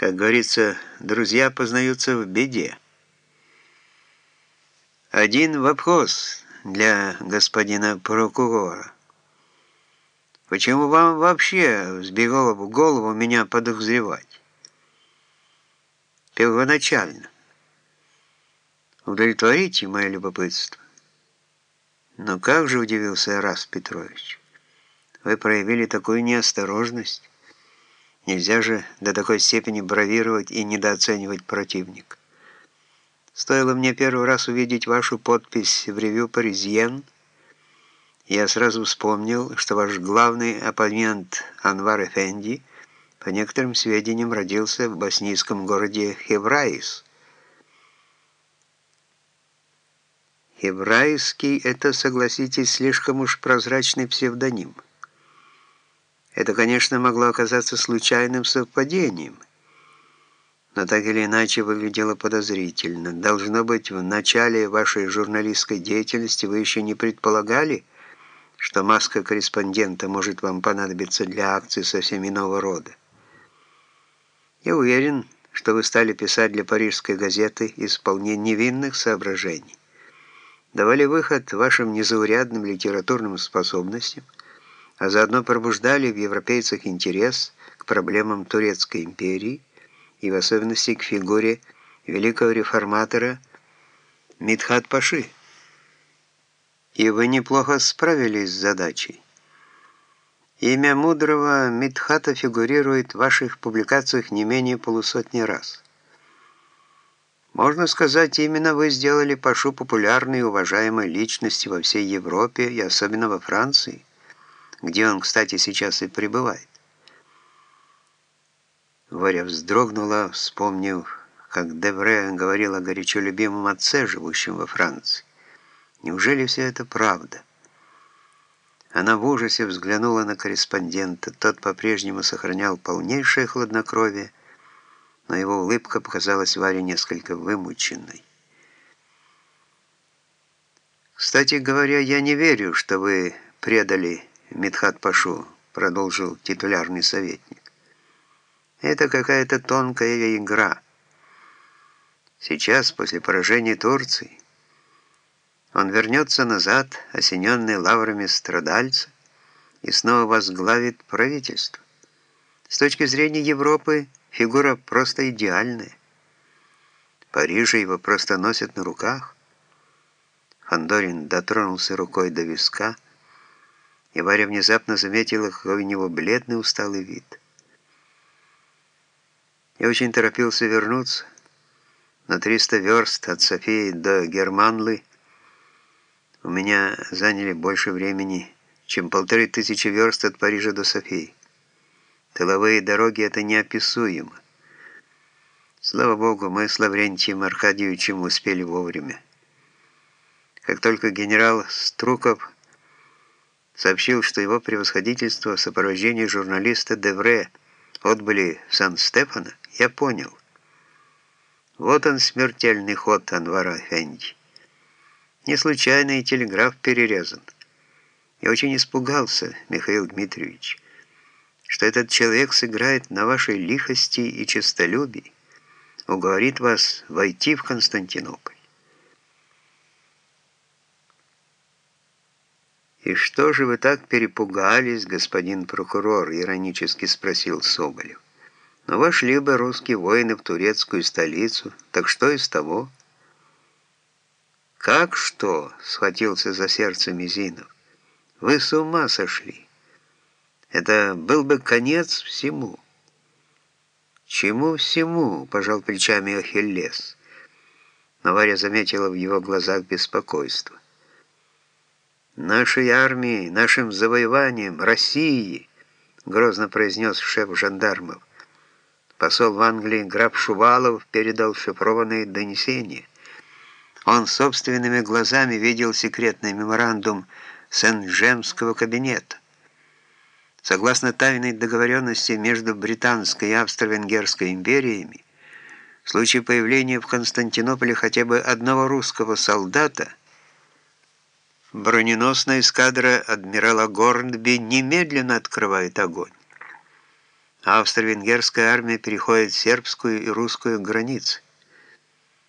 Как говорится, друзья познаются в беде. Один вопрос для господина прокурора. Почему вам вообще взбегало в голову меня подозревать? Первоначально. Удовлетворите мое любопытство. Но как же удивился Раз Петрович? Вы проявили такую неосторожность. Нельзя же до такой степени бравировать и недооценивать противника. Стоило мне первый раз увидеть вашу подпись в ревю «Паризьен», я сразу вспомнил, что ваш главный оппонент Анвар Эфенди по некоторым сведениям родился в боснийском городе Хевраис. Хеврайский — это, согласитесь, слишком уж прозрачный псевдоним. Это, конечно, могло оказаться случайным совпадением — но так или иначе выглядело подозрительно. Должно быть, в начале вашей журналистской деятельности вы еще не предполагали, что маска корреспондента может вам понадобиться для акций совсем иного рода. Я уверен, что вы стали писать для парижской газеты из вполне невинных соображений. Давали выход вашим незаурядным литературным способностям, а заодно пробуждали в европейцах интерес к проблемам Турецкой империи, и в особенности к фигуре великого реформатора Мидхат Паши. И вы неплохо справились с задачей. Имя мудрого Мидхата фигурирует в ваших публикациях не менее полусотни раз. Можно сказать, именно вы сделали Пашу популярной и уважаемой личностью во всей Европе и особенно во Франции, где он, кстати, сейчас и пребывает. Варя вздрогнула, вспомнив, как Девре говорил о горячо любимом отце, живущем во Франции. Неужели все это правда? Она в ужасе взглянула на корреспондента. Тот по-прежнему сохранял полнейшее хладнокровие, но его улыбка показалась Варе несколько вымученной. «Кстати говоря, я не верю, что вы предали Митхат Пашу», продолжил титулярный советник. Это какая-то тонкая игра. Сейчас, после поражения Турции, он вернется назад, осененный лаврами страдальца, и снова возглавит правительство. С точки зрения Европы фигура просто идеальная. В Париже его просто носят на руках. Фандорин дотронулся рукой до виска, и Варя внезапно заметила, какой у него бледный усталый вид. Я очень торопился вернуться. На 300 верст от Софии до Германлы у меня заняли больше времени, чем полторы тысячи верст от Парижа до Софии. Тыловые дороги — это неописуемо. Слава Богу, мы с Лаврентием Аркадьевичем успели вовремя. Как только генерал Струков сообщил, что его превосходительство в сопровождении журналиста Девре отбыли в Сан-Стефано, я понял. Вот он, смертельный ход Анвара Фенди. Не случайно и телеграф перерезан. Я очень испугался, Михаил Дмитриевич, что этот человек сыграет на вашей лихости и честолюбии, уговорит вас войти в Константинополь. «И что же вы так перепугались, господин прокурор?» — иронически спросил Соболев. Но вошли бы русские воины в турецкую столицу, так что из того? «Как что?» — схватился за сердце Мизинов. «Вы с ума сошли! Это был бы конец всему!» «Чему всему?» — пожал плечами Ахиллес. Но Варя заметила в его глазах беспокойство. «Нашей армии, нашим завоеванием, России!» — грозно произнес шеф жандармов. Посол в Англии граф Шувалов передал шифрованные донесения. Он собственными глазами видел секретный меморандум Сен-Джемского кабинета. Согласно тайной договоренности между Британской и Австро-Венгерской империями, в случае появления в Константинополе хотя бы одного русского солдата, броненосная эскадра адмирала Горнби немедленно открывает огонь. Австро-венгерская армия переходит сербскую и русскую границы.